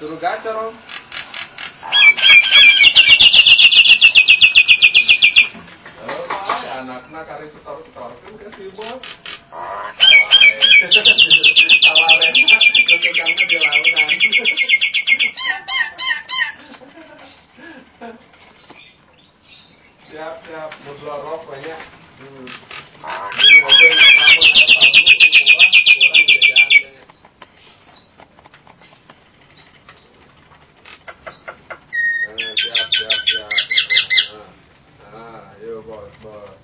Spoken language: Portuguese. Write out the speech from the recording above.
Suruh gacor om. nakari setor setor. Itu udah dibuat tawaran tawaran kamu di lautan tiap tiap mudlorok banyak. Hmm. 不好意思啊